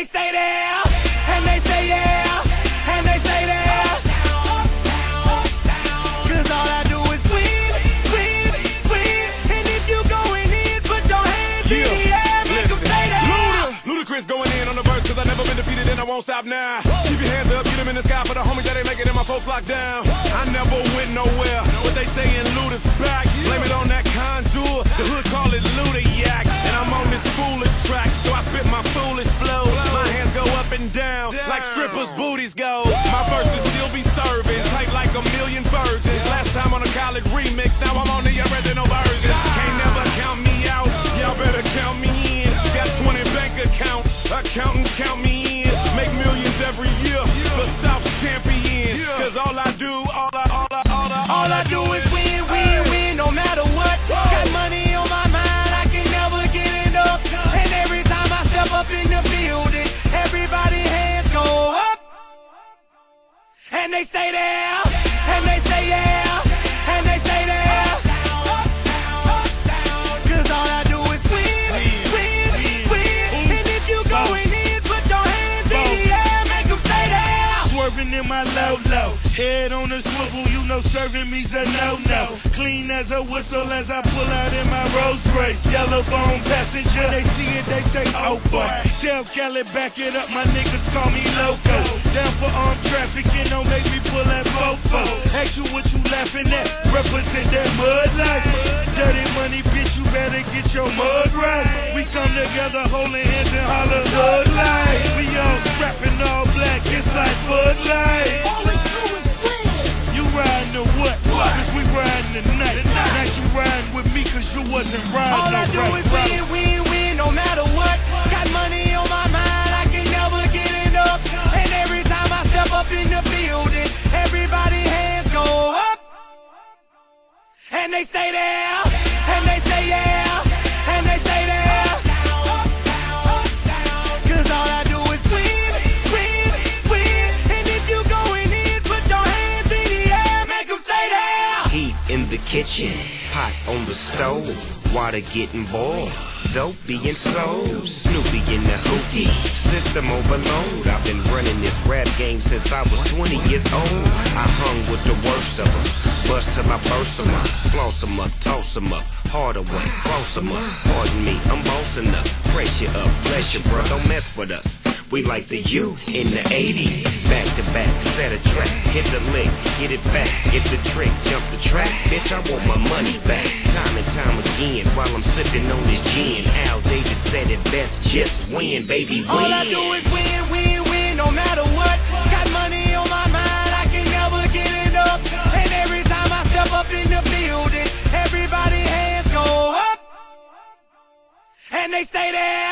they stay there, and they and they there. Cause all I do is win, win, win. And if you in, put your hands yeah. in the air, make Listen. stay there. Luda, Ludacris going in on the verse, cause I never been defeated and I won't stop now. Whoa. Keep your hands up, get them in the sky for the homies that ain't making it and my folks locked down. Whoa. I never went nowhere, what they saying, Luda's back. Up and down, like strippers' booties go. My verses still be serving, tight like a million virgins. Last time on a college remix, now I'm on the original version. Can't never count me out, y'all better count me in. Got 20 bank accounts, accountants count me in. In my low low, head on the swivel, you know serving me's a no no. Clean as a whistle as I pull out in my Rolls Royce. Yellow bone passenger, they see it, they say oh boy. Tell Kelly back it up, my niggas call me loco. Down for armed trafficking, don't make me pull that fofo. Ask you what you laughing at, represent that mud life. Dirty money, bitch, you better get your mud right. We come together holding hands and holler hood life. We all black, it's like Bud Light. You riding or what? Cause we riding tonight. Now you riding with me cause you wasn't riding All I do right is win, win, win, kitchen, pot on the stove, water getting boiled, dope being sold, Snoopy in the hootie, system overload. I've been running this rap game since I was 20 years old. I hung with the worst of them, bust till I burst them up, floss them up, toss them up, harder way, cross them up. Pardon me, I'm bossing up, pressure up, bless you, bro, don't mess with us. We like the U in the 80s. Back to back, better track. Hit the lick, get it back. get the trick, jump the track. Bitch, I want my money back. Time and time again, while I'm sipping on this gin. Al Davis said it best, just win, baby, win. All I do is win, win, win, no matter what. Got money on my mind, I can never get enough. And every time I step up in the building, everybody hands go up. And they stay there.